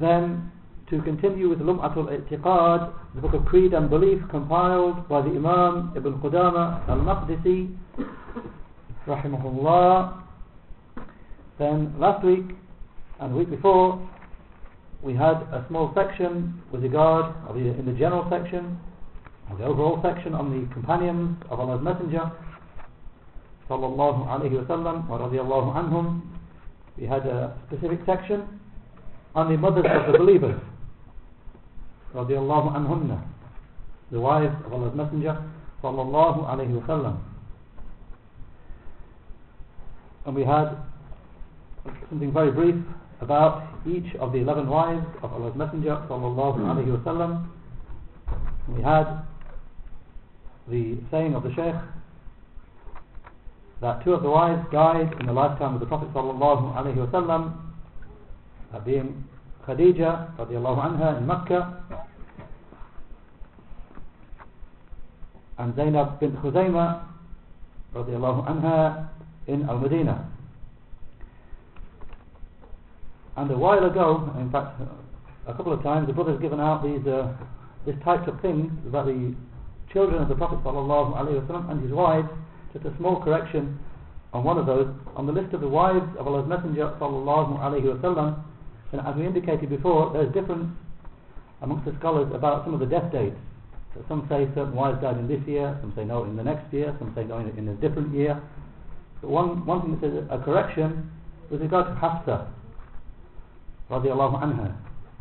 then to continue with Lum'atul I'tiqad, the book of Creed and Belief compiled by the Imam Ibn Qudama al-Maqdisi rahimahullah. Then last week and the week before we had a small section with regard in the general section the overall section on the companions of Allah's Messenger sallallahu alayhi wa sallam wa radiyallahu anhum. We had a specific section on the mothers of the believers radiyallahu anhunna the wives of Allah's Messenger sallallahu alayhi wa sallam. And we had something very brief about each of the 11 wives of Allah's Messenger sallallahu alayhi wa sallam. We had the saying of the Shaykh that two of the wives died in the lifetime of the Prophet sallallahu alayhi wa sallam that Khadija radiallahu anha in Mecca. And Zainab bint Khuzaymah radiallahu anha in Al-Madinah and a while ago in fact a couple of times the brother's given out these uh, this types of things about the children of the Prophet wasallam and his wives just a small correction on one of those. On the list of the wives of Allah's Messenger wasallam and as we indicated before there's difference amongst the scholars about some of the death dates. So some say certain wives died in this year some say no in the next year some say no in, a different year. But one, one thing that says a correction with regard to Hafsa radiallahu anha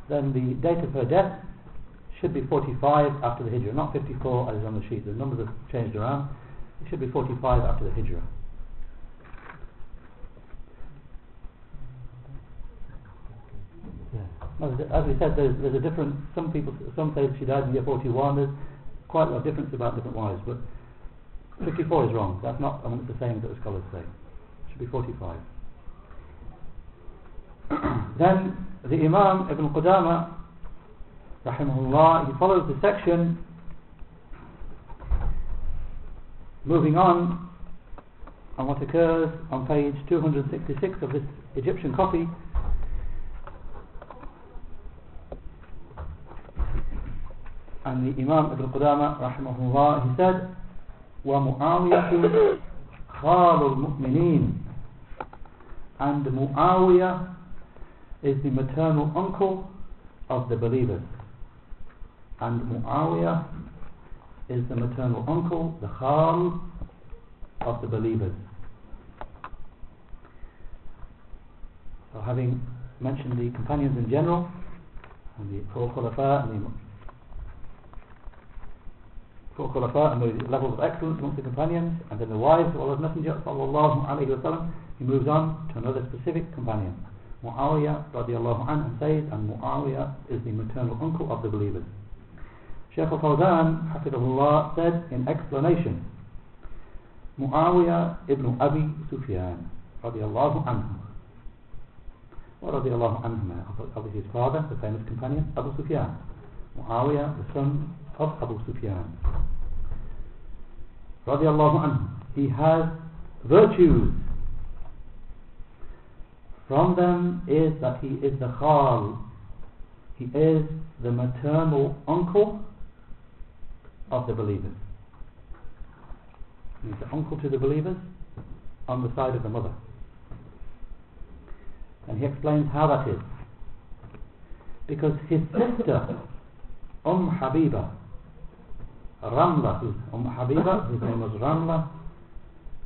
then the date of her death should be 45 after the Hijrah not 54 as is on the sheet. The numbers have changed around. It should be 45 after the Hijrah as we said, there's, there's a difference. Some people, some say she died in year 41. There's quite a lot of difference about different wives, but 54 is wrong. That's not amongst the sayings that the scholars say. It should be 45. then the Imam Ibn Qudama, rahimahullah, he follows the section. Moving on, on what occurs on page 266 of this Egyptian copy. and the Imam Ibn Qudama rahimahullah he said ومعاوية خال المؤمنين and Muawiyah is the maternal uncle of the believers and Muawiyah is the maternal uncle the khal of the believers so having mentioned the companions in general and the four khulafa and the khulafa and the levels of excellence amongst the companions. And then the wives of Allah's Messenger sallallahu alayhi wa sallam he moves on to another specific companion Muawiyah radiallahu anhu and says and Muawiyah is the maternal uncle of the believers. Shaykh al-Fawzan hafidhullah said in explanation Muawiyah ibn Abi Sufyan radiallahu anhu wa radiallahu anhu obviously his father the famous companion Abu Sufyan. Muawiyah the son of Abu Sufyan. Radiallahu anhu. He has virtues. From them is that he is the khal. He is the maternal uncle of the believers. He's the uncle to the believers on the side of the mother. And he explains how that is. Because his sister Umm Habiba Ramla, who's Umm Habiba, whose name was Ramla,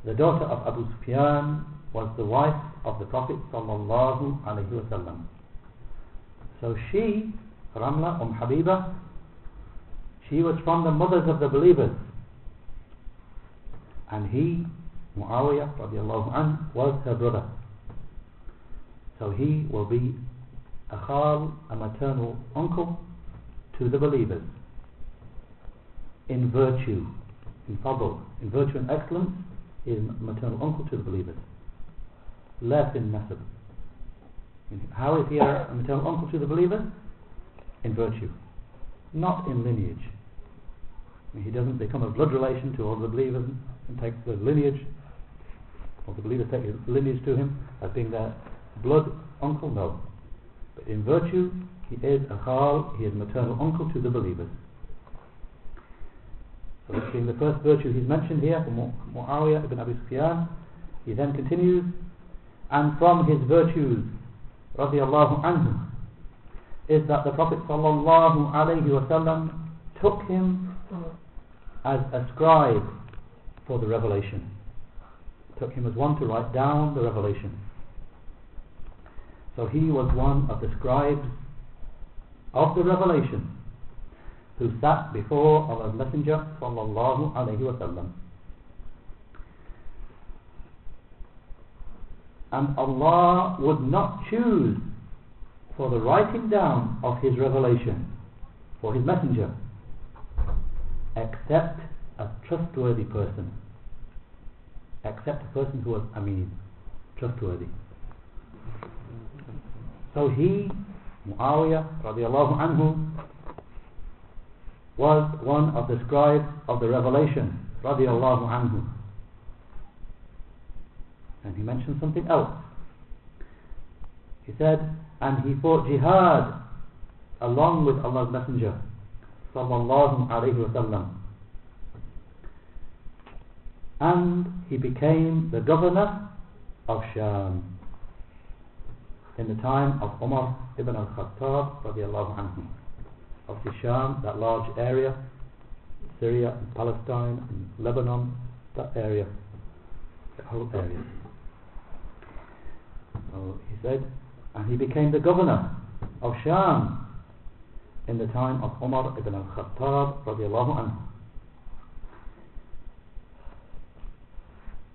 the daughter of Abu Sufyan, was the wife of the Prophet sallallahu alaihi wasallam. So she, Ramla, Umm Habiba, she was from the mothers of the believers, and he, Muawiyah radiallahu anh, was her brother. So he will be a khal, a maternal uncle to the believers in virtue, in fadl, in virtue and excellence, he is maternal uncle to the believers. Less in nasab. How is he a maternal uncle to the believers? In virtue, not in lineage. He doesn't become a blood relation to all the believers and take the lineage, or the believers take lineage to him as being their blood uncle, no. But in virtue, he is a khal, he is maternal uncle to the believers. Being the first virtue he's mentioned here from Muawiyah ibn Abi Sufyan, he then continues, and from his virtues, radiallahu anhu, is that the Prophet sallallahu alayhi wasallam took him as a scribe for the revelation. Took him as one to write down the revelation. So he was one of the scribes of the revelation who sat before Allah's Messenger sallallahu alayhi. And Allah would not choose for the writing down of His revelation for His Messenger except a trustworthy person except a person who was Amin trustworthy so he Muawiyah radiallahu anhu was one of the scribes of the revelation radiallahu anhu. And he mentioned something else. He said and he fought jihad along with Allah's messenger sallallahu alayhi and he became the governor of Sham in the time of Umar ibn al-Khattab radiallahu anhu of the Sham, that large area Syria and Palestine and Lebanon that area that whole area so he said and he became the governor of Sham in the time of Umar ibn al-Khattab radiallahu anhu.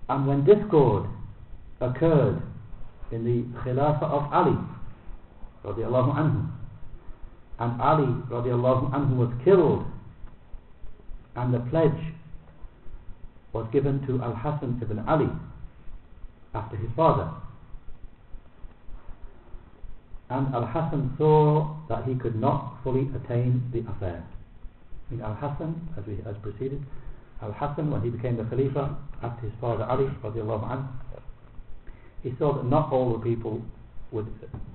And when discord occurred in the Khilafah of Ali radiallahu anhu, and Ali radiallahu anhu was killed, and the pledge was given to Al-Hasan ibn Ali after his father and Al-Hasan saw that he could not fully attain the affair. In Al-Hasan, as we as preceded, Al-Hasan when he became the Khalifa after his father Ali radiallahu anhu, he saw that not all the people would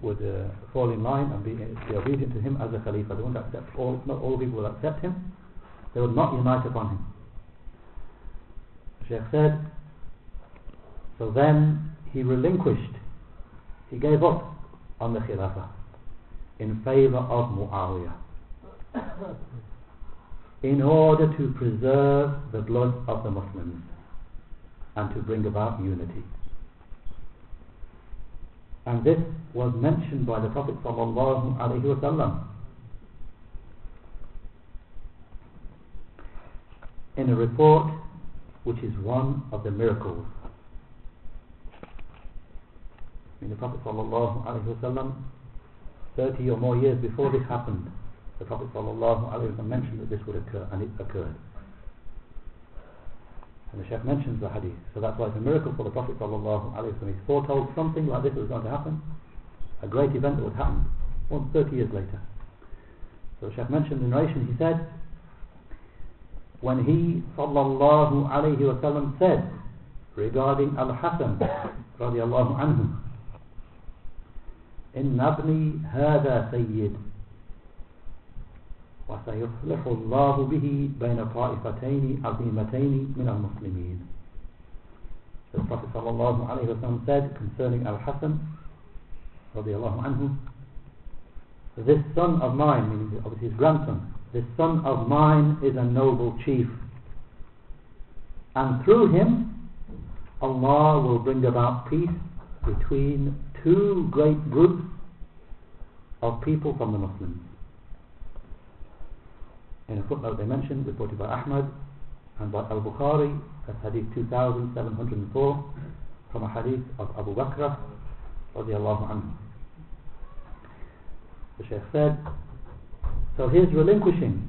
would uh, fall in line and be, be obedient to him as a Khalifa. They wouldn't accept all, not all people would accept him. They would not unite upon him. Sheikh said, so then he relinquished, he gave up on the Khilafah in favor of Muawiyah in order to preserve the blood of the Muslims and to bring about unity. And this was mentioned by the Prophet sallallahu in a report which is one of the miracles I mean, the Prophet ﷺ, 30 or more years before this happened, the Prophet ﷺ mentioned that this would occur, and it occurred. And the Sheikh mentions the hadith. So that's why it's a miracle for the Prophet ﷺ. He foretold something like this was going to happen, a great event that would happen, once 30 years later. So the Sheikh mentioned in narration, he said, when he ﷺ said regarding Al-Hasan radiallahu anhu, إن ابني هذا سيد وسيصلح الله به بين طائفتين عظيمتين من المسلمين The Prophet ﷺ said concerning Al-Hasan radiallahu anhu this son of mine, meaning obviously his grandson this son of mine is a noble chief and through him Allah will bring about peace between two great groups of people from the Muslims. In a footnote they mentioned, reported by Ahmad and by Al-Bukhari, as hadith 2704, from a hadith of Abu Bakr radiallahu anhu. the Sheikh said, so his relinquishing,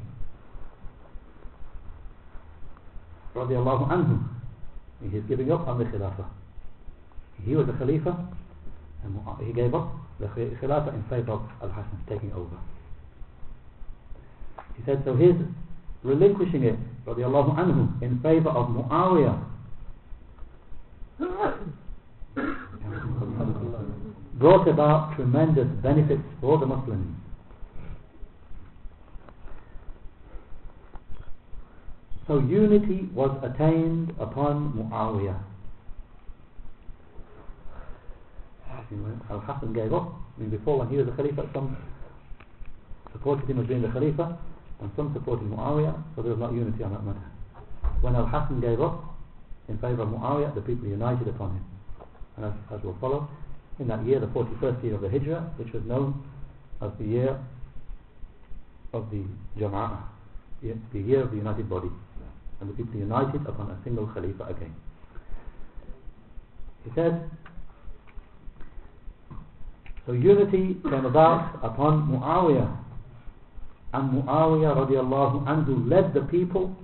radiallahu anhu, he's giving up on the Khilafah. He was a Khalifa, and he gave up the Khilafah in favor of Al-Hasan taking over. He said, so his relinquishing it, radiallahu anhu, in favor of Muawiyah, brought about tremendous benefits for the Muslims. So unity was attained upon Muawiyah. Al-Hassan gave up. I mean, before when he was a Khalifa, some supported him as being the Khalifa, and some supported Muawiyah, so there was not unity on that matter. When Al-Hassan gave up in favour of Muawiyah, the people united upon him. And as, as will follow, in that year, the 41st year of the Hijrah, which was known as the year of the Jama'ah, the year of the united body, and the people united upon a single Khalifa again. He said, so unity came about upon Muawiyah, and Muawiyah radiallahu anhu led the people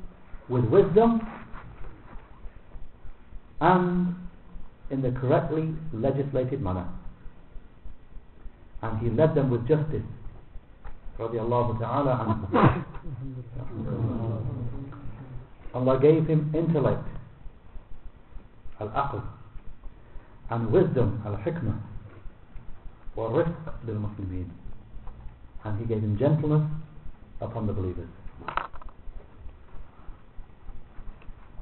with wisdom and in the correctly legislated manner. And he led them with justice. Radiallahu ta'ala. Allah gave him intellect, al-aql, and wisdom, al-hikmah, wa-rifq lil-muslimin. And he gave him gentleness upon the believers.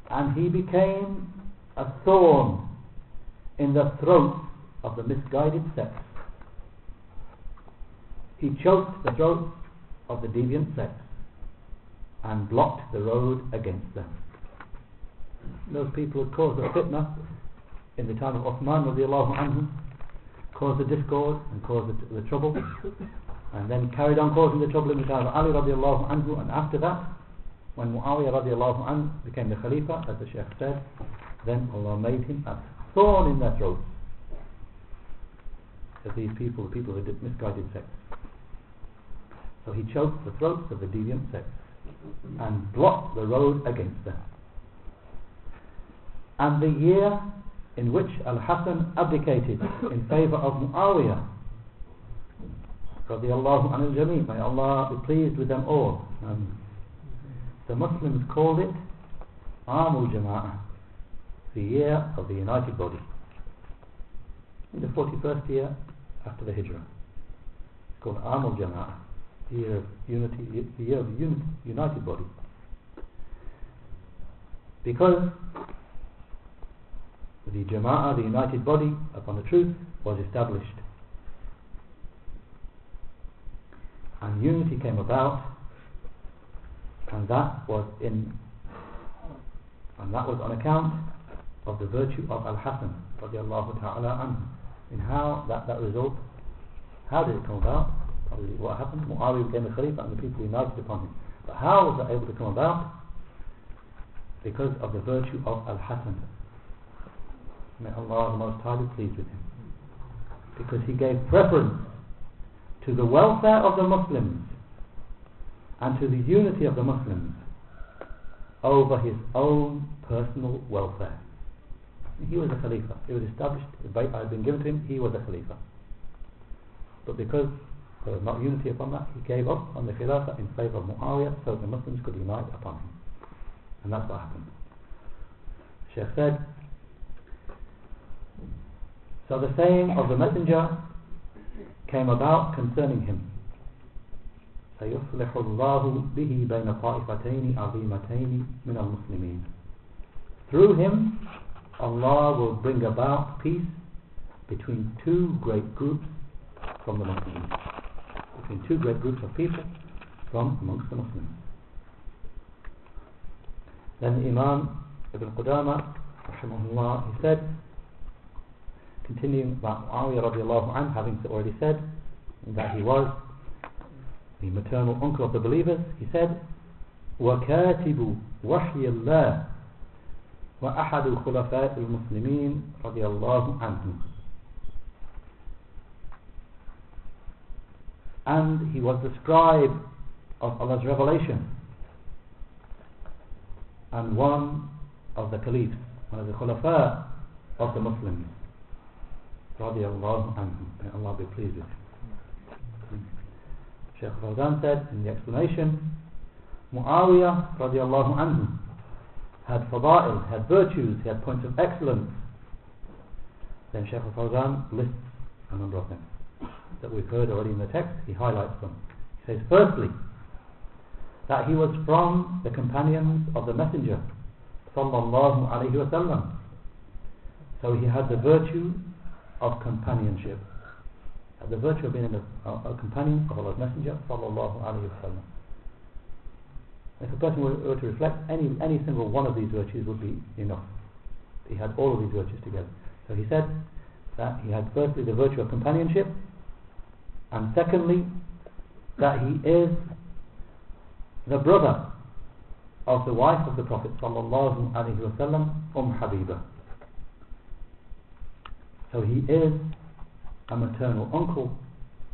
And he became a thorn in the throat of the misguided sects. He choked the throat of the deviant sects and blocked the road against them. Those people who caused the fitna in the time of Uthman radiallahu anhu, caused the discord and caused the, the trouble, and then carried on causing the trouble in the time of Ali radiallahu anhu, and after that, when Muawiyah radiallahu anhu became the Khalifa, as the Sheikh said, then Allah made him a thorn in their throats. Of these people, the people who did misguided sects. So he choked the throats of the deviant sects and blocked the road against them. And the year in which Al-Hasan abdicated in favor of Muawiyah radiallahu anhu jami may Allah be pleased with them all. Um, the Muslims called it Amul Jama'ah the year of the united body. In the 41st year after the Hijrah. It's called Amul Jama'ah the year of unity the year of the united body. Because the Jama'ah, the united body upon the truth was established and unity came about and that was in and that was on account of the virtue of Al-Hasan radiallahu ta'ala in how that, that result how did it come about? What happened? Muawiyah became a Khalifa and the people united upon him. But how was that able to come about? Because of the virtue of Al-Hasan. May Allah the most highly pleased with him. Because he gave preference to the welfare of the Muslims and to the unity of the Muslims over his own personal welfare. He was a Khalifa. It was established, the bayt had been given to him, he was a Khalifa. But because there was not unity upon that, he gave up on the Khilafah in favour of Muawiyah so the Muslims could unite upon him. And that's what happened. Sheikh said, so the saying of the Messenger came about concerning him. سيصلح الله به بين طائفتين عظيمتين من المسلمين Through him, Allah will bring about peace between two great groups from the Muslims. Between two great groups of people from amongst the Muslims. Then Imam Ibn Qudama, rahimahullah, he said, continuing about Muawiyah radiallahu anh, having already said that he was the maternal uncle of the believers, he said, وكاتب وحي الله وأحد خلفاء المسلمين رضي الله عنه and he was the scribe of Allah's revelation and one of the caliphs, one of the khulafa of the Muslims. Radiallahu anhu. May Allah be pleased with him. Shaykh Fawzan said in the explanation, Muawiyah radiallahu anhu had fada'il, had virtues, he had points of excellence. Then Shaykh Fawzan lists a number of them that we've heard already in the text. He highlights them. He says, firstly, that he was from the companions of the Messenger sallallahu alayhi wasallam. So he had the virtue of companionship, the virtue of being a, a, a companion of Allah's Messenger sallallahu alayhi wasallam. If a person were, were to reflect, any any single one of these virtues would be enough. He had all of these virtues together. So he said that he had firstly the virtue of companionship, and secondly that he is the brother of the wife of the Prophet sallallahu alaihi wasallam, Umm Habiba. So he is a maternal uncle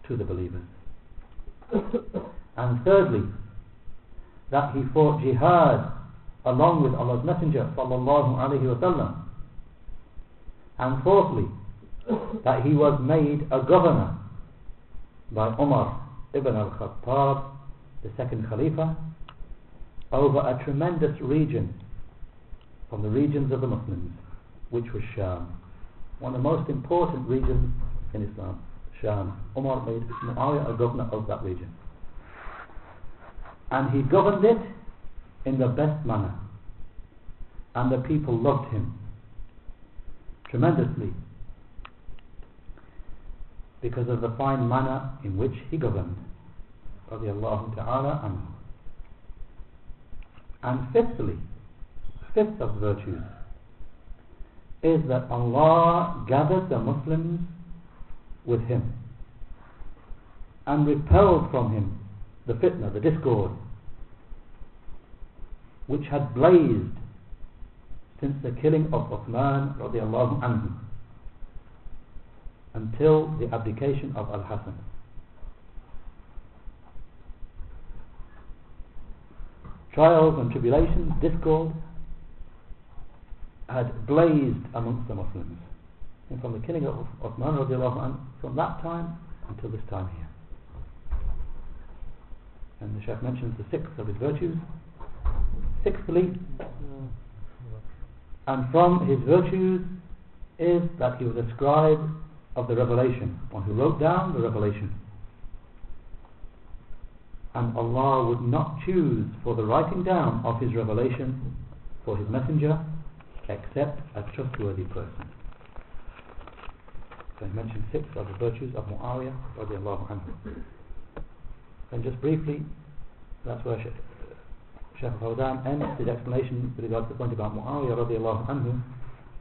to the believers. and thirdly, that he fought jihad along with Allah's Messenger sallallahu alaihi wasallam. And fourthly, that he was made a governor by Umar ibn al-Khattab the second Khalifa, over a tremendous region from the regions of the Muslims, which was Sham. One of the most important regions in Islam, Sham. Umar made Muawiyah a governor of that region. And he governed it in the best manner. And the people loved him tremendously because of the fine manner in which he governed. And fifthly, fifth of virtues, is that Allah gathered the Muslims with him and repelled from him the fitna, the discord, which had blazed since the killing of Uthman radiallahu anhu until the abdication of Al-Hasan. trials and tribulations, discord, had blazed amongst the Muslims. And from the killing of Uthman radiallahu from that time until this time here. And the Shaykh mentions the sixth of his virtues. Sixthly, and from his virtues is that he was a scribe of the revelation, one who wrote down the revelation and Allah would not choose for the writing down of His revelation for His messenger except a trustworthy person. So he mentioned six of the virtues of Muawiyah radiallahu anhu. And just briefly, that's where Shaykh Fawzan ends his explanation with regard to the point about Muawiyah radiallahu anhu.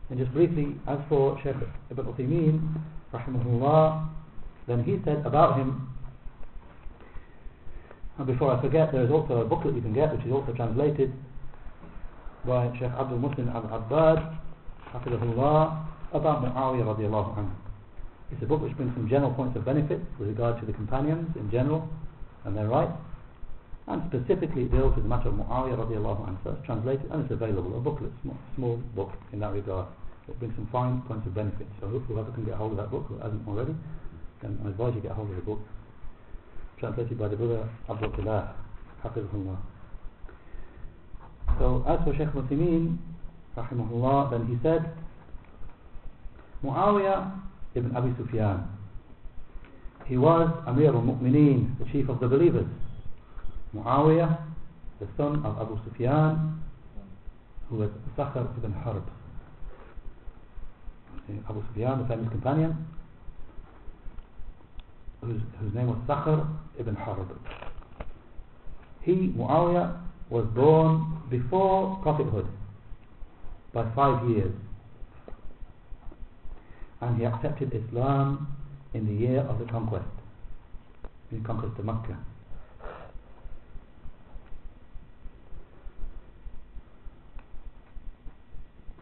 And just briefly, as for Shaykh Ibn Uthaymeen, rahimahullah, then he said about him and before I forget, there is also a booklet you can get, which is also translated by Sheikh Abdul Muhsin al-Abbad, Hafidahullah, about Muawiyah radiallahu anhu. It's a book which brings some general points of benefit with regard to the companions in general and their rights, and specifically deals with the matter of Muawiyah radiallahu anhu. So it's translated and it's available, a booklet, small, small book in that regard. It brings some fine points of benefit. So whoever can get hold of that book, who hasn't already, then I advise you get hold of the book translated by the brother Abdul Ilah, Hafizullah. So as for Shaykh Muslimin, rahimahullah, then he said, Muawiyah ibn Abi Sufyan, he was Amir al-Mu'mineen, the chief of the believers. Muawiyah, the son of Abu Sufyan, who was Sakhar ibn Harb. Abu Sufyan, the famous companion, whose, whose name was Sakhar ibn Harb. He, Muawiyah, was born before prophethood by five years. And he accepted Islam in the year of the conquest, the conquest of Makkah.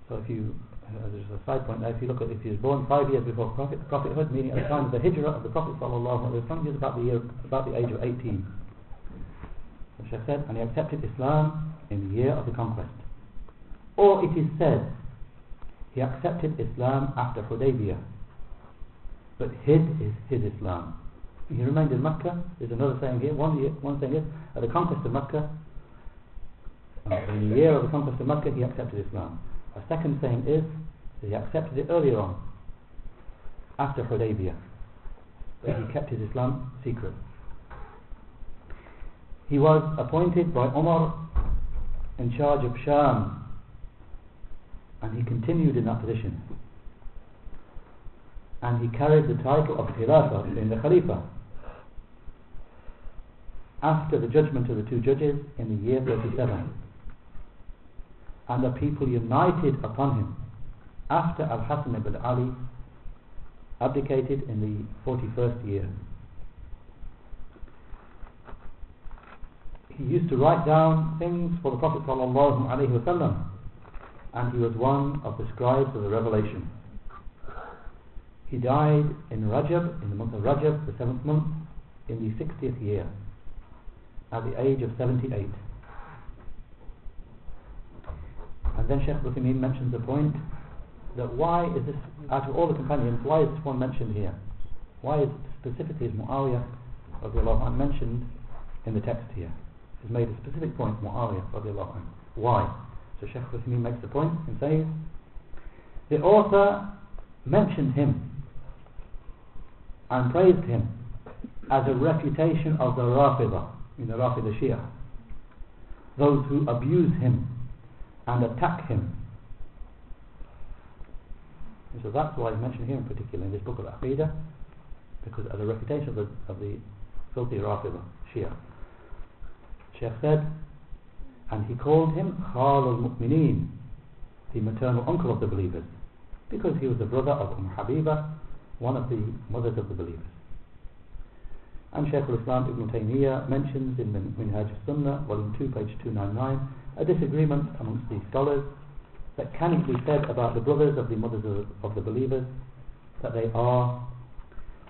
So if you, uh, there's a side point there, if you look at, if he was born five years before prophet, prophethood, meaning at the time of the hijrah of the Prophet sallallahu alaihi wasallam, he was about the year, about the age of 18. The Sheikh said, and he accepted Islam in the year of the conquest. Or it is said, he accepted Islam after Hudaybiyah, but hid his, his Islam. He remained in Mecca. There's another saying here. One, one saying is, at the conquest of Mecca, uh, in the year of the conquest of Mecca, he accepted Islam. A second saying is he accepted it earlier on, after Hudaybiyah, but he kept his Islam secret. He was appointed by Umar in charge of Sham, and he continued in that position. And he carried the title of Khilafah in the Khalifa after the judgment of the two judges in the year 37 and the people united upon him after Al-Hasan ibn Ali abdicated in the 41st year. He used to write down things for the Prophet ﷺ and he was one of the scribes of the revelation. He died in Rajab, in the month of Rajab, the seventh month, in the 60th year, at the age of 78. And then Sheikh Uthaymeen mentions the point that why is this, out of all the companions, why is this one mentioned here? Why is specifically Muawiyah radiallahu anh mentioned in the text here? He's made a specific point, Muawiyah radiallahu. Why? So Sheikh Uthaymeen makes the point and says, the author mentioned him and praised him as a refutation of the Rafidah, in the Rafida Shia, those who abuse him and attack him. And so that's why I mentioned here in particular in this book of Aqidah, because of the reputation of the, of the filthy Rafida, Shia. Sheikh said, and he called him Khal al-Mu'mineen, the maternal uncle of the believers, because he was the brother of Umm Habiba, one of the mothers of the believers. And Shaykh al-Islam Ibn Taymiyyah mentions in Minhaj al-Sunnah, volume 2, page 299, a disagreement amongst these scholars that can it be said about the brothers of the mothers of, of the believers that they are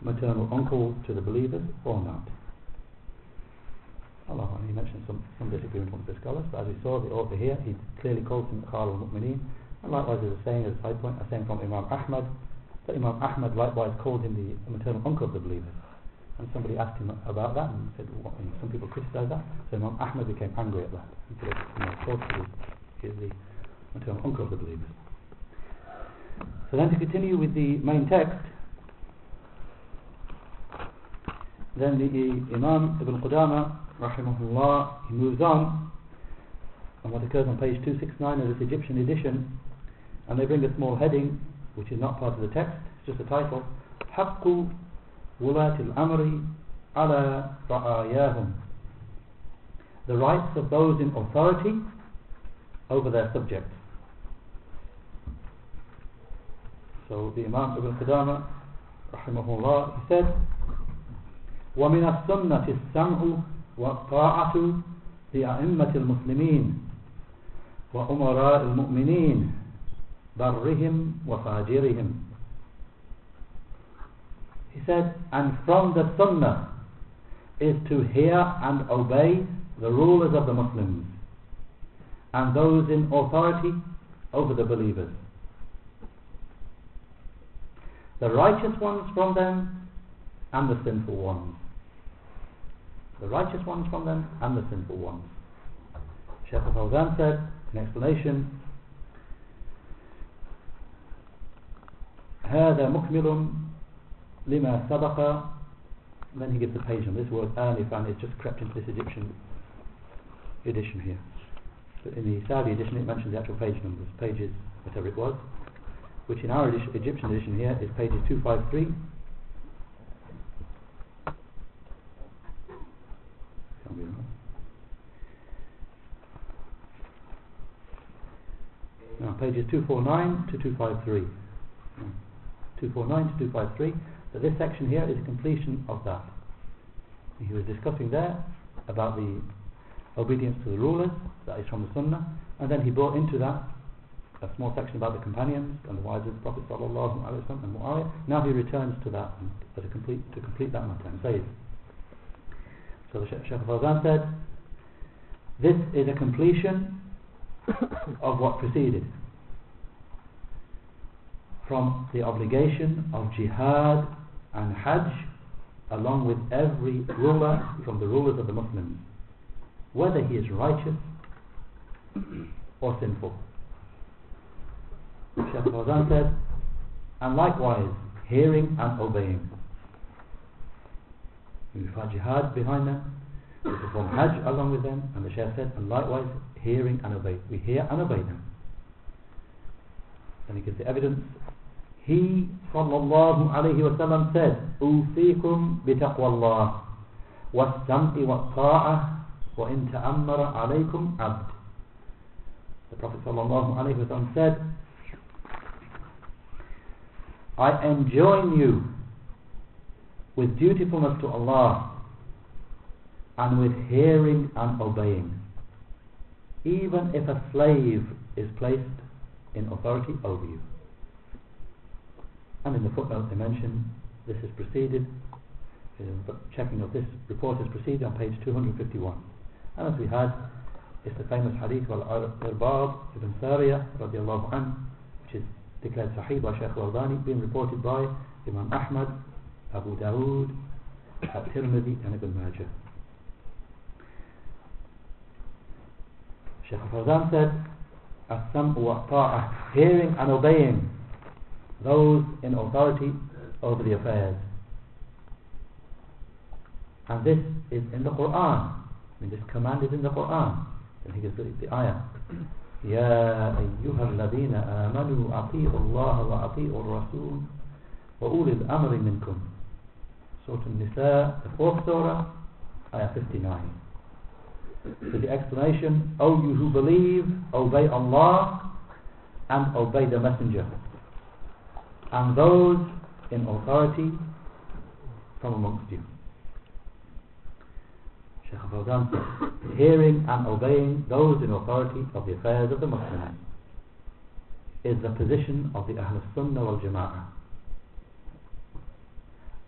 maternal uncles to the believers or not. Allah, he mentioned some, some disagreement amongst the scholars, but as we saw, the author here, he clearly calls him Khal al-Mu'mineen, and likewise there's a saying, as a side point, a saying from Imam Ahmad, that Imam Ahmad likewise called him the maternal uncle of the believers. And somebody asked him about that and said, know, some people criticise that. So Imam Ahmad became angry at that. He said, you know, of course he is, the maternal uncle of the believers. So then to continue with the main text, then the Imam Ibn Qudama, rahimahullah, he moves on. And what occurs on page 269 of this Egyptian edition and they bring a small heading which is not part of the text, it's just a title حق Til Amri Ala Raayahum." the rights of those in authority over their subjects. So the Imam Ibn Qudama رحمه he said ومن السنة السمع والطاعة لأئمة المسلمين وأمراء المؤمنين برهم وفاجرهم he said, and from the sunnah is to hear and obey the rulers of the Muslims and those in authority over the believers. The righteous ones from them and the sinful ones. The righteous ones from them and the sinful ones. Sheikh Al-Fawzan said, in explanation, هذا مكمل lima sabaqa then he gives the page on this word alifan is just crept into this Egyptian edition here but in the Saudi edition it mentions the actual page numbers pages whatever it was which in our edition, Egyptian edition here is pages 253 now pages 249 to 253 249 to 253 so this section here is a completion of that. He was discussing there about the obedience to the rulers, that is from the Sunnah, and then he brought into that a small section about the companions and the wives of the Prophet and Muawiyah. Now he returns to that to complete to complete that matter and says. So Shaykh Fawzan said, this is a completion of what preceded. From the obligation of jihad and hajj along with every ruler from the rulers of the Muslims whether he is righteous or sinful. Shaykh Fawzan said and likewise hearing and obeying we find jihad behind them we perform hajj along with them and the Shaykh said and likewise hearing and obey we hear and obey them and he gives the evidence he sallallahu alayhi wa sallam said أوصيكم بتقوى الله والسمع والطاعة وإن تأمر عليكم عبد the Prophet sallallahu alayhi wa sallam said I enjoin you with dutifulness to Allah and with hearing and obeying. Even if a slave is placed in authority over you. And in the footnote they mention this is preceded uh, checking of this report is preceded on page 251 and as we had it's the famous hadith wal Irbad ibn Sariya radiallahu anh which is declared sahih by Shaykh al-Albani being reported by Imam Ahmad Abu Dawood At-Tirmidhi and Ibn Majah Shaykh al-Fawzan said as-sam'u wa hearing and obeying those in authority over the affairs. And this is in the Quran. I mean, this command is in the Quran. And he gives the, the ayah. يا أيها الذين آمنوا أطيعوا الله وأطيعوا الرسول وأولي الأمر منكم Surah An-Nisa, the fourth surah, ayah 59. With the explanation, O you who believe, obey Allah and obey the Messenger and those in authority from amongst you. Shaykh Fawzan says, hearing and obeying those in authority of the affairs of the Muslims is the position of the Ahlul Sunnah wal Jama'ah.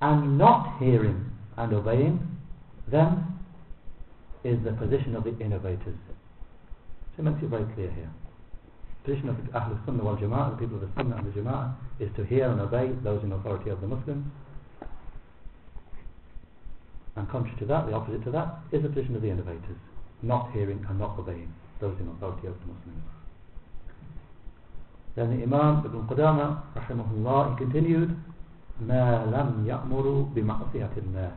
And not hearing and obeying them is the position of the innovators. So it makes it very clear here The position of the Ahlul Sunnah wal Jama'ah, the people of the Sunnah and the Jama'ah, is to hear and obey those in authority of the Muslims. And contrary to that, the opposite to that, is the position of the innovators, not hearing and not obeying those in authority of the Muslims. Then the Imam Ibn Qudama, rahimahullah, he continued, ما لم يأمروا بمعصية الله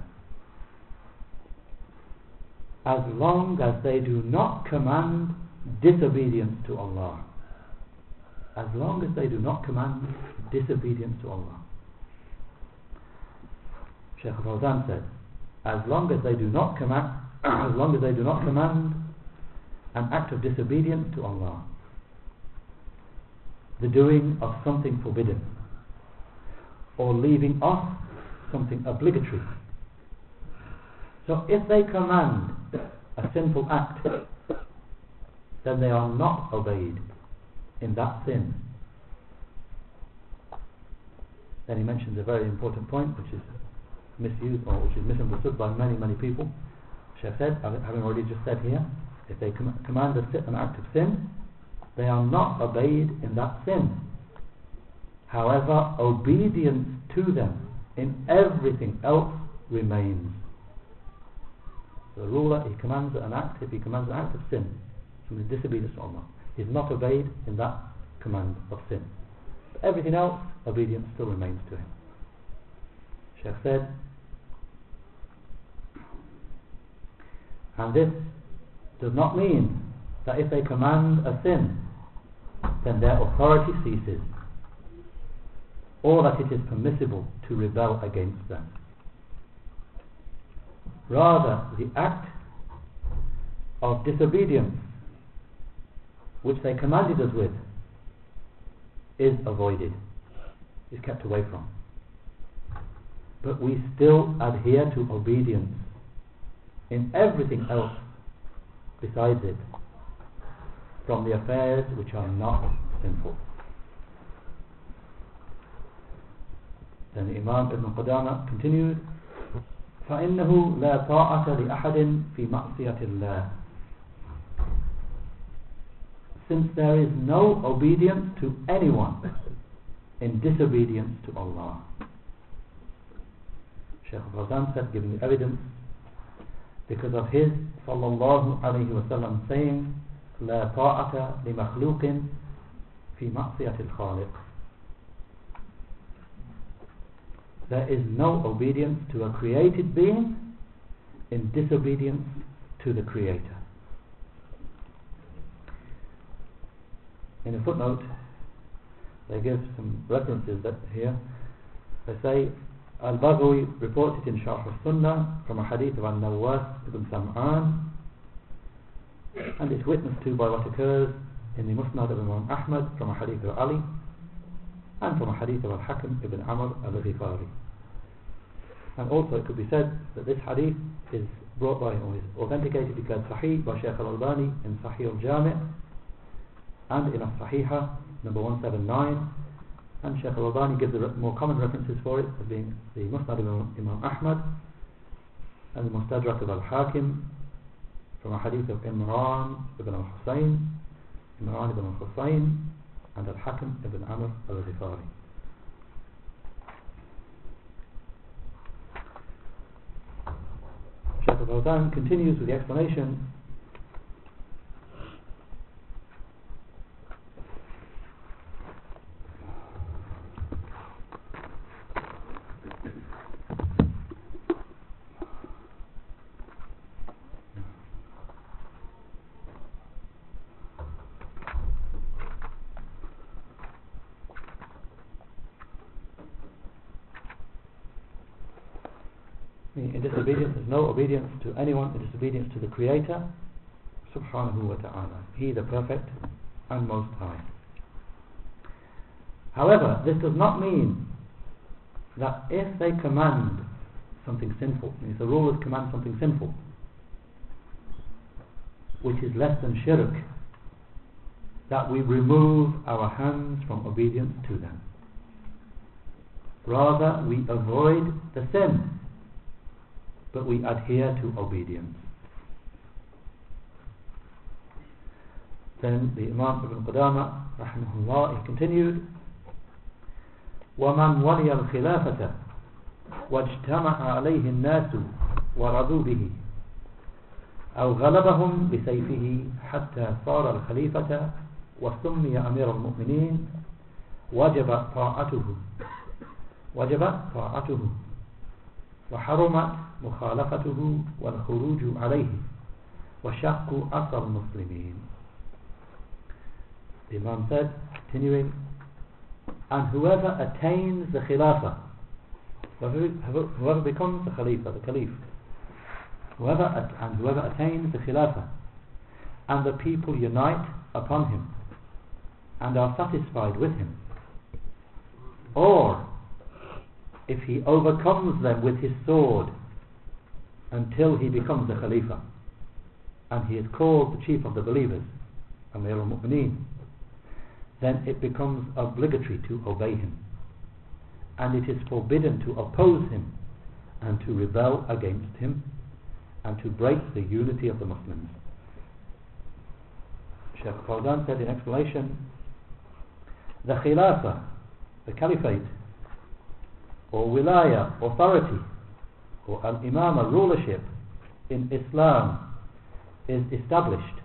as long as they do not command disobedience to Allah as long as they do not command disobedience to Allah. Shaykh Fawzan said, as long as they do not command, as long as they do not command an act of disobedience to Allah, the doing of something forbidden, or leaving off something obligatory. So if they command a sinful act, then they are not obeyed in that sin. Then he mentions a very important point which is misused or which is misunderstood by many, many people. Sheikh said, having already just said here, if they com command an act of sin, they are not obeyed in that sin. However, obedience to them in everything else remains. The ruler, he commands an act, if he commands an act of sin, something disobedience to Allah, is not obeyed in that command of sin. But everything else, obedience still remains to him. Sheikh said, and this does not mean that if they command a sin, then their authority ceases, or that it is permissible to rebel against them. Rather, the act of disobedience which they commanded us with is avoided, is kept away from. But we still adhere to obedience in everything else besides it from the affairs which are not sinful. Then the Imam Ibn Qudama continued, فإنه لا طاعة لأحد في معصية الله since there is no obedience to anyone in disobedience to Allah. Shaykh Fawzan said, giving evidence, because of his sallallahu alayhi wasallam saying, لا طاعة لمخلوق في معصية الخالق. There is no obedience to a created being in disobedience to the Creator. in a footnote they give some references that here they say Al-Baghawi reported in Sharh al-Sunnah from a hadith of Al-Nawas ibn Sam'an and it's witnessed to by what occurs in the Musnad of Imam Ahmad from a hadith of Ali and from a hadith of Al-Hakim ibn Amr al-Ghifari and also it could be said that this hadith is brought by or is authenticated declared Sahih by Shaykh al-Albani in Sahih al-Jami' and in As-Sahiha number 179 and Shaykh al-Albani gives the more common references for it as being the Musnad of Imam Ahmad and the Mustadrak of Al-Hakim from a hadith of Imran ibn al-Husayn Imran ibn al-Husayn and Al-Hakim ibn Amr al-Ghifari Shaykh al-Fawzan continues with the explanation in disobedience, obedience to anyone in disobedience to the Creator, subhanahu wa ta'ala. He the perfect and most high. However, this does not mean that if they command something sinful, if the rulers command something sinful, which is less than shirk, that we remove our hands from obedience to them. Rather, we avoid the sin but we adhere to obedience. Then the Imam Ibn Qudama rahimahullah he continued ومن ولي الخلافة واجتمع عليه الناس ورضوا به أو غلبهم بسيفه حتى صار الخليفة وسمي أمير المؤمنين وجب طاعته وجب طاعته وحرمت مخالفته والخروج عليه وشق أثر المسلمين The Imam said, continuing, and whoever attains the Khilafah, whoever, whoever becomes the Khalifa, the Caliph, whoever and whoever attains the Khilafah, and the people unite upon him, and are satisfied with him, or if he overcomes them with his sword until he becomes the Khalifa. And he is called the chief of the believers Amir al-Mu'mineen. Then it becomes obligatory to obey him. And it is forbidden to oppose him and to rebel against him and to break the unity of the Muslims. Shaykh Fawzan said in explanation the Khilafah the Caliphate or wilaya, authority, or al-imama, rulership in Islam is established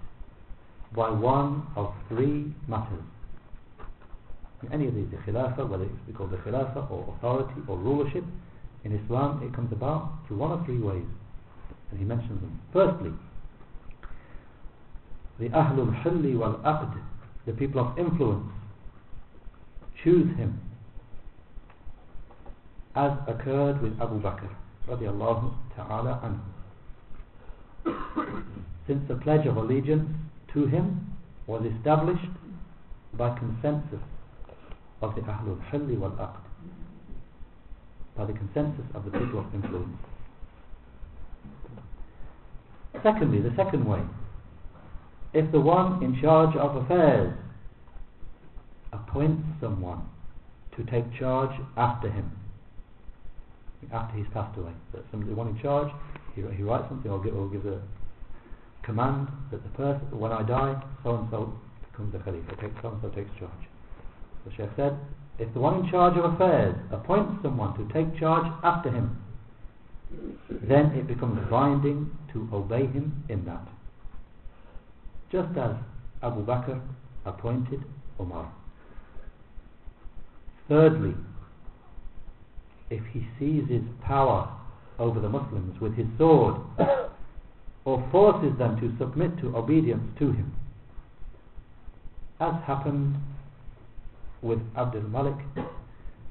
by one of three matters. In any of these, the khilafah, whether it's called the khilafah or authority or rulership, in Islam it comes about through one of three ways. And he mentions them. Firstly, the Ahlul Hilli wal Aqd, the people of influence, choose him as occurred with Abu Bakr radiallahu ta'ala anhu. Since the pledge of allegiance to him was established by consensus of the Ahlul Hilli wal Aqd, by the consensus of the people of influence. Secondly, the second way, if the one in charge of affairs appoints someone to take charge after him, after he's passed away. That somebody one in charge, he, he writes something or, give, or gives a command that the person, when I die, so and so becomes the Khalifa, takes, so and so takes charge. The Sheikh said, if the one in charge of affairs appoints someone to take charge after him, then it becomes binding to obey him in that. Just as Abu Bakr appointed Umar. Thirdly, if he seizes power over the Muslims with his sword or forces them to submit to obedience to him, as happened with Abdul Malik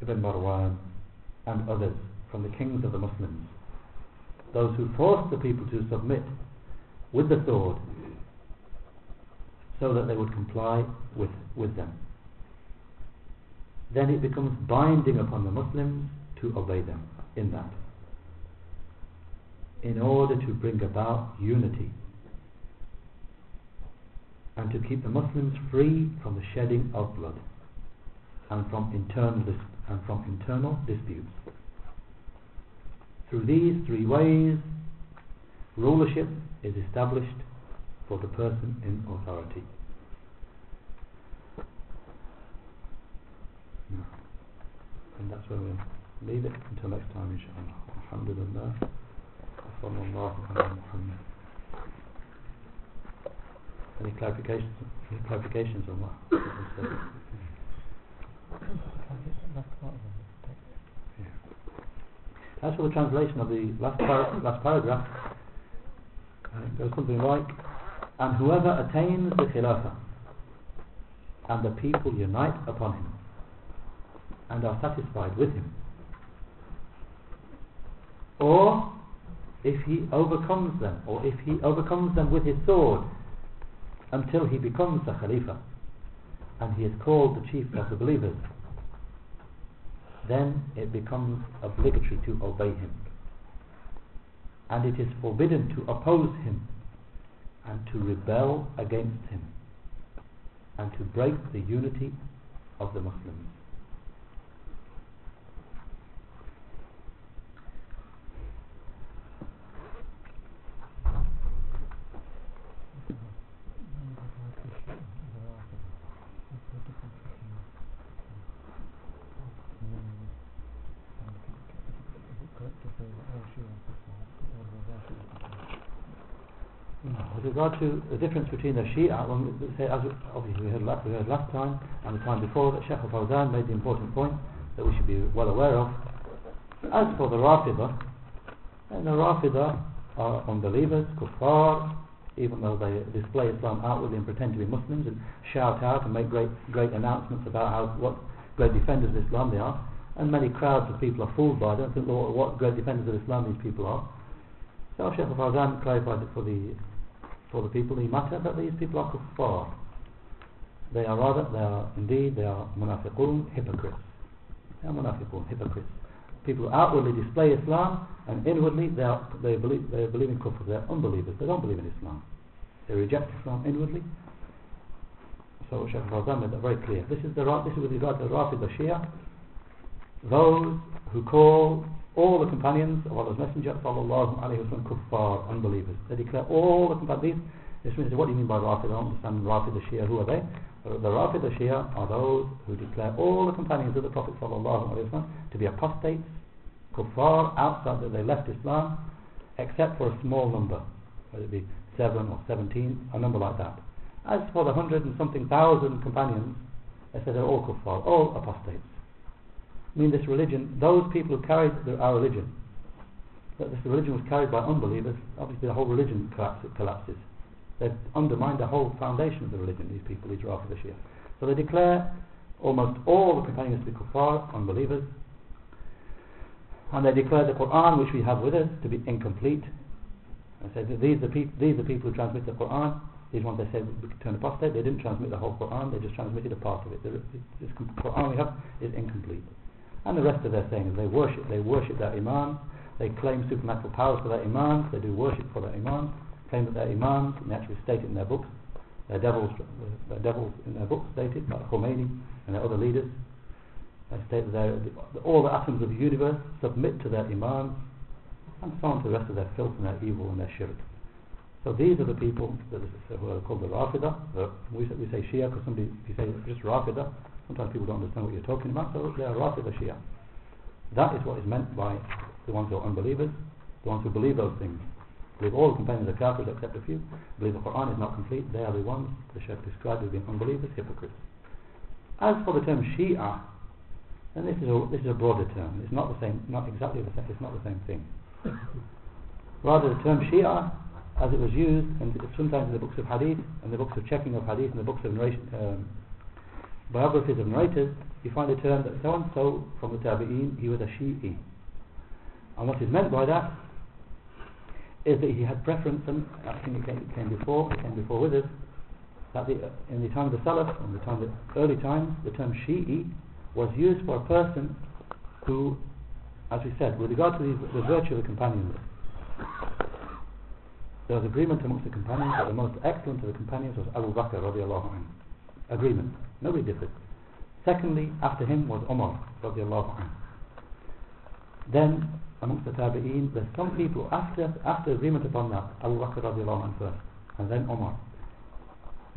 ibn Marwan and others from the kings of the Muslims, those who forced the people to submit with the sword so that they would comply with, with them. Then it becomes binding upon the Muslims to obey them in that. In order to bring about unity and to keep the Muslims free from the shedding of blood and from internal and from internal disputes. Through these three ways, rulership is established for the person in authority. And that's where we'll leave it until next time, inshallah. Alhamdulillah. Any clarifications? Any clarifications on what? As for the translation of the last, par last paragraph, uh, goes something like, and whoever attains the Khilafah, and the people unite upon him, and are satisfied with him, or if he overcomes them, or if he overcomes them with his sword, until he becomes the Khalifa, and he is called the chief of the believers, then it becomes obligatory to obey him. And it is forbidden to oppose him and to rebel against him and to break the unity of the Muslims. Regard to the difference between the Shia, when we say, as obviously we heard, last, we heard last time and the time before, that Sheikh al-Fawzan made the important point that we should be well aware of. As for the Rafidah, and the Rafidah are unbelievers, kuffar, even though they display Islam outwardly and pretend to be Muslims and shout out and make great great announcements about how what great defenders of Islam they are, and many crowds of people are fooled by them, think what, what great defenders of Islam these people are. So Sheikh al-Fawzan clarified it for the for the people in matter that these people are kuffar. They are rather, they are indeed, they are munafiqun, hypocrites. They are munafiqun, hypocrites. People who outwardly display Islam and inwardly they, are, they, believe, they believe in kufr. They are unbelievers. They don't believe in Islam. They reject Islam inwardly. So Shaykh Fawzan made that very clear. This is, the, this is with regard to the Rafid, Shia. Those who call all the companions of Allah's Messenger sallallahu alayhi wa kuffar, unbelievers. They declare all the companions. This means, what do you mean by Rafid? I don't understand Rafid the Shia. Who are they? The Rafid the Shia are those who declare all the companions of the Prophet sallallahu alayhi wa to be apostates, kuffar, outside that they left Islam, except for a small number, whether it be seven or seventeen, a number like that. As for the hundred and something thousand companions, they say they're all kuffar, all apostates mean this religion, those people who carried the, our religion, that this religion was carried by unbelievers, obviously the whole religion collapses. collapses. They've undermined the whole foundation of the religion, these people, these Rafid Shia. So they declare almost all the companions to be kuffar, unbelievers, and they declare the Quran, which we have with us, to be incomplete. And say these are, these are people who transmit the Quran. These ones they said turn apostate. They didn't transmit the whole Quran. They just transmitted a part of it. The, the, Quran we have is incomplete. And the rest of their saying is they worship, they worship their imams, they claim supernatural powers for their imams, they do worship for their imams, claim that their imams, and they actually state it in their books, Their devils, their devils in their books stated, like Khomeini and their other leaders, they state that all the atoms of the universe submit to their imams and so on to the rest of their filth and their evil and their shirk. So these are the people that who are called the Rafida. Uh, we say, we say Shia because somebody, if you say just Rafida, sometimes people don't understand what you're talking about, so they are Rafida Shia. That is what is meant by the ones who are unbelievers, the ones who believe those things. Believe all the companions are kafirs except a few. Believe the Quran is not complete. They are the ones the Shaykh described as being unbelievers, hypocrites. As for the term Shia, then this is a, this is a broader term. It's not the same, not exactly the same. It's not the same thing. Rather, the term Shia, as it was used, and sometimes in the books of Hadith, and the books of checking of Hadith, and the books of narration, um, biographies of narrators, you find a term that so and so from the Tabi'een, he was a Shi'i. And what is meant by that is that he had preference, and I think it came, came before, it came before with us, that the, in the time of the Salaf, in the time of the early times, the term Shi'i was used for a person who, as we said, with regard to the, the virtue of the companions, there was agreement amongst the companions that the most excellent of the companions was Abu Bakr radiallahu anhu. Agreement. Nobody differed. Secondly, after him was Umar radiallahu anhu. Then, amongst the Tabi'een, there's some people, after, after agreement upon that, Abu Bakr radiallahu anhu first, and then Umar.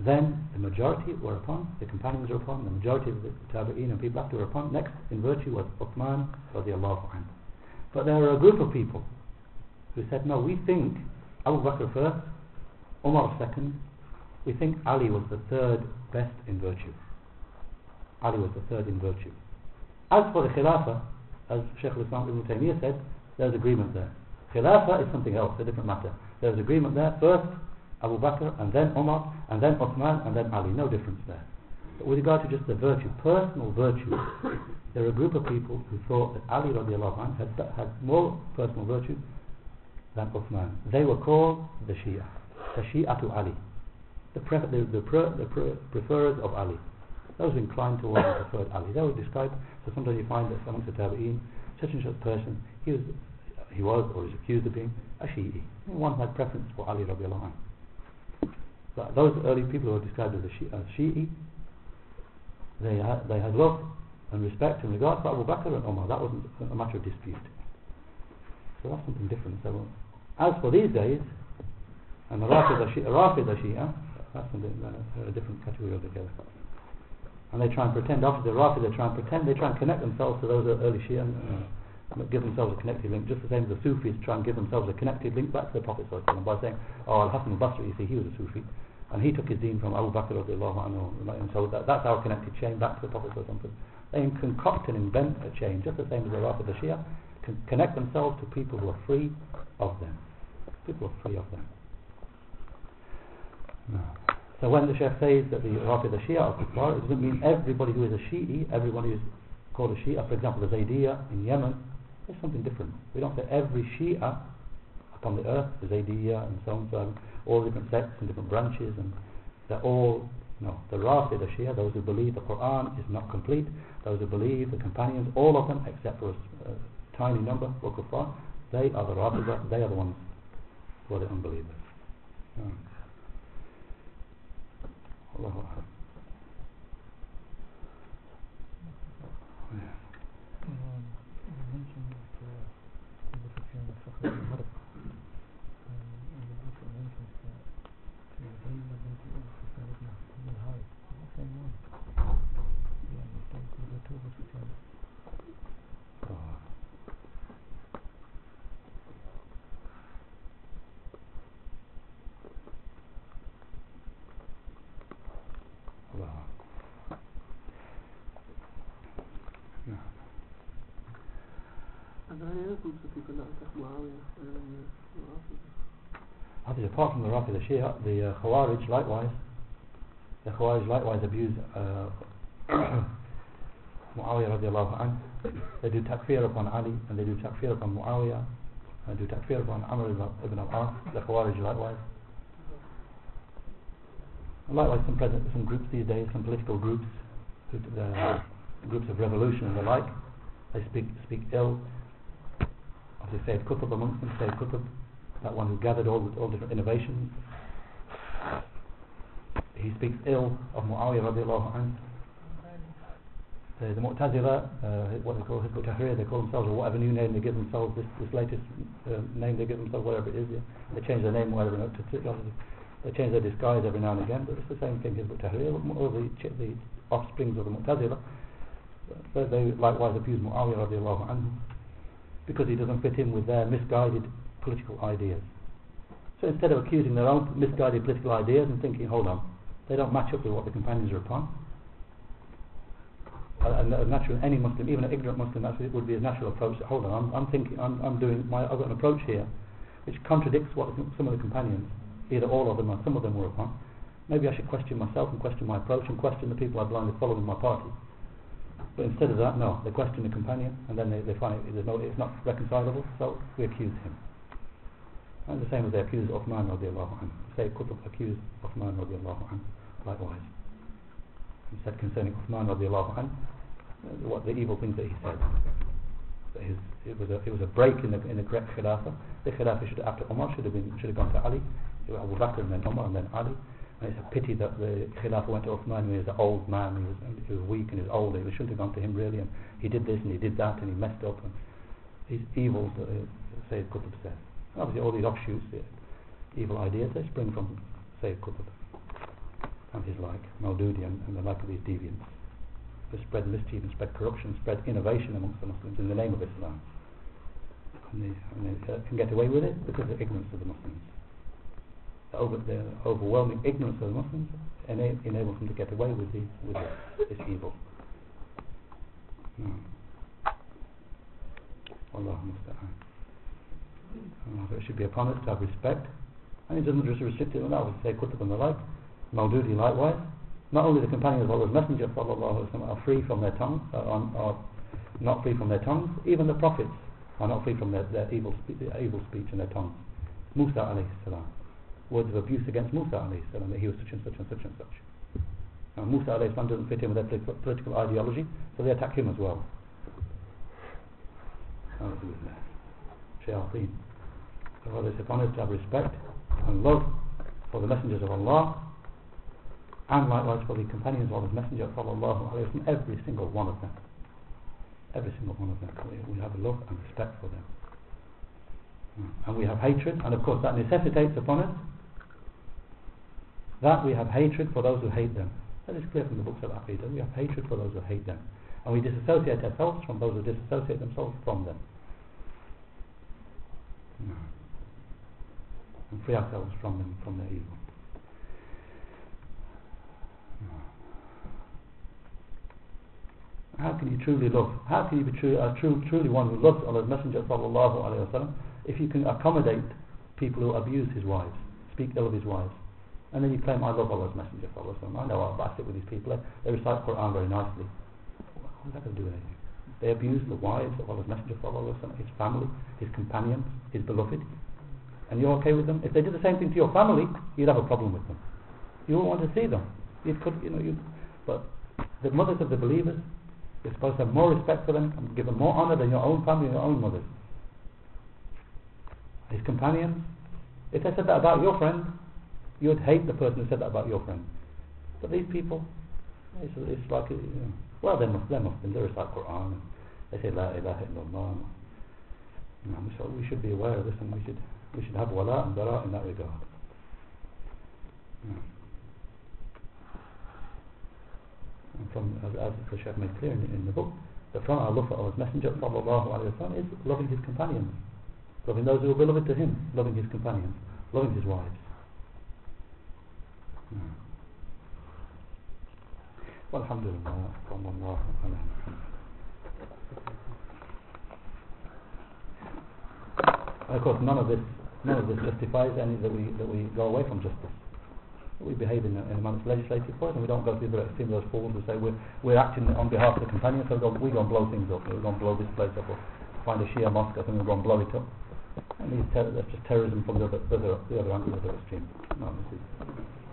Then the majority were upon, the companions were upon, the majority of the Tabi'een and people after were upon. Next in virtue was Uthman radiallahu anhu. But there were a group of people who said, no, we think Abu Bakr first, Umar second, we think Ali was the third best in virtue. Ali was the third in virtue. As for the Khilafah, as Shaykh al-Islam Ibn Taymiyyah said, there's agreement there. Khilafah is something else, a different matter. There's agreement there. First, Abu Bakr, and then Umar, and then Uthman, and then Ali. No difference there. But with regard to just the virtue, personal virtue, there are a group of people who thought that Ali had, had more personal virtue than Uthman. They were called the Shia, the Shia to Ali, the, pre the, the, pre the pre preferers of Ali. Those inclined towards the preferred Ali. They were described, so sometimes you find that amongst the Tabi'een, such and such person, he was, he was or is accused of being a Shi'i. One had preference for Ali radiallahu anh. But those early people who were described as, as Shi'i, they had, they had love and respect in regard to Abu Bakr and Omar. That wasn't a matter of dispute. So that's something different. So, as for these days, and the Rafid Shia, that's something, uh, a different category altogether. And they try and pretend, after the Rafid, they try and pretend, they try and connect themselves to those early Shia and uh, give themselves a connected link, just the same as the Sufis try and give themselves a connected link back to the Prophet by saying, oh, Al-Hasan al-Basri, you see, he was a Sufi, and he took his deen from Abu Bakr anhu, and so that, that's our connected chain back to the Prophet They concoct and invent a chain, just the same as the Rafid the Shia, can connect themselves to people who are free of them. People are free of them. No. So when the Sheikh says that the Rafid the Shia are kuffar, it doesn't mean everybody who is a Shi'i, everyone who is called a Shia, for example, the Zaydiyah in Yemen, it's something different. We don't say every Shia upon the earth, the Zaydiyah and so on, so on, all different sects and different branches, and they're all, no, the Rafid, the Shia, those who believe the Quran is not complete, those who believe the companions, all of them, except for a, a tiny number, kuffar, they are the Rafidah, they are the ones who are the unbelievers. Yeah. Allah Others apart from the Rafi, the Shia, the uh, Khawarij likewise, the Khawarij likewise abuse uh, Muawiyah radiallahu anh. They do takfir upon Ali and they do takfir upon Muawiyah and do takfir upon Amr ibn al-As, the Khawarij likewise. And likewise some, present, some groups these days, some political groups, groups of revolution and the like, they speak, speak ill they Sayyid Qutb amongst them, Sayyid Qutb, that one who gathered all all different innovations. he speaks ill of Muawiyah radiallahu anhu. The, the Mu'tazila, uh, what they call Hizb Tahrir, they call themselves, or whatever new name they give themselves, this, this latest uh, name they give themselves, whatever it is, yeah. they change their name whatever, to, to, they change their disguise every now and again, but it's the same thing, Hizb Tahrir, all the, the offsprings of the Mu'tazila. So they likewise abuse Muawiyah radiallahu anhu because he doesn't fit in with their misguided political ideas. So instead of accusing their own misguided political ideas and thinking, hold on, they don't match up with what the companions are upon, and a natural, any Muslim, even an ignorant Muslim, that would be a natural approach. Hold on, I'm, I'm thinking, I'm, I'm doing, my, I've got an approach here, which contradicts what some of the companions, either all of them or some of them were upon. Maybe I should question myself and question my approach and question the people I blindly follow in my party. But instead of that, no, they question the companion and then they, they find it, no, it's not reconcilable, so we accuse him. And the same as they accuse Uthman radiallahu anhu. Sayyid Qutb accused Uthman radiallahu anhu, likewise. He said concerning Uthman radiallahu anhu, uh, what the evil things that he said. That his, it was a it was a break in the in the correct Khilafah. The Khilafah should after Umar should have been should have gone to Ali, Abu Bakr and then Umar and then Ali. It's a pity that the Khilafah went to Uthman when he was an old man, he was, he was weak and he was old, he shouldn't have gone to him really, and he did this and he did that and he messed up, and these evils that uh, Sayyid Qutb said. Obviously all these offshoots, the evil ideas, they spring from Sayyid Qutb and his like, Maududi and, and the like of these deviants. They spread mischief and spread corruption, spread innovation amongst the Muslims in the name of Islam. And they, and they uh, can get away with it because of the ignorance of the Muslims over the overwhelming ignorance of the Muslims ena enables them to get away with, the, with this, this evil. Hmm. Allah, it should be upon us to have respect. And it doesn't just restrict it to that. We say Qutb and the like. Maududi likewise. Not only the companions of Allah's Messenger وسلم, are free from their tongues, are, on, are, not free from their tongues, even the prophets are not free from their, their evil, spe evil speech and their tongues. Musa alayhi salam. Words of abuse against Musa that he was such and such and such and such. Now Musa doesn't fit in with their political ideology, so they attack him as well. Shayateen. So Allah is upon us to have respect and love for the messengers of Allah and likewise for the companions of his messenger sallallahu alayhi wa every single one of them every single one of them we, we have love and respect for them hmm. and we have hatred and of course that necessitates upon us that we have hatred for those who hate them. That is clear from the books of Aqidah. We have hatred for those who hate them. And we disassociate ourselves from those who disassociate themselves from them. And free ourselves from them from their evil. How can you truly love? How can you be true, uh, true, truly one who loves Allah's Messenger sallallahu alaihi wasallam if you can accommodate people who abuse his wives, speak ill of his wives, and then you claim I love Allah's Messenger wasallam. I know I sit with these people. They recite Quran very nicely. What's that going to do anything? They abuse the wives of Allah's Messenger alaihi his family, his companions, his beloved, and you're okay with them. If they did the same thing to your family, you'd have a problem with them. You wouldn't want to see them. You'd, you know, you'd, but the mothers of the believers you're supposed to have more respect for them and give them more honor than your own family and your own mothers. His companions. If they said that about your friend, you would hate the person who said that about your friend. But these people, it's, it's like, you know, well, they're, they're Muslims, they recite Quran, they say La ilaha illallah. You know, so we should be aware of this and we should, we should have wala and bara in that regard. Yeah. and from as, as the Shaykh made clear in, in the book, that from our love for Allah's Messenger wa is loving his companions, loving those who are beloved to him, loving his companions, loving his wives. Hmm. والحمد لله صلى الله على محمد of course none of this none of this justifies any that we that we go away from justice we behave in a, in a manner legislated for it and we don't go through the extreme those fools who say we're, we're acting on behalf of the companions so we go, we go and blow things up we're going to blow this place up or find a Shia mosque and we're going to blow it up And these ter- that's just terrorism from the other, the other, the other angle of the extreme. No, this is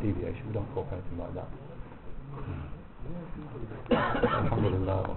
deviation. We don't talk anything like that. Alhamdulillah.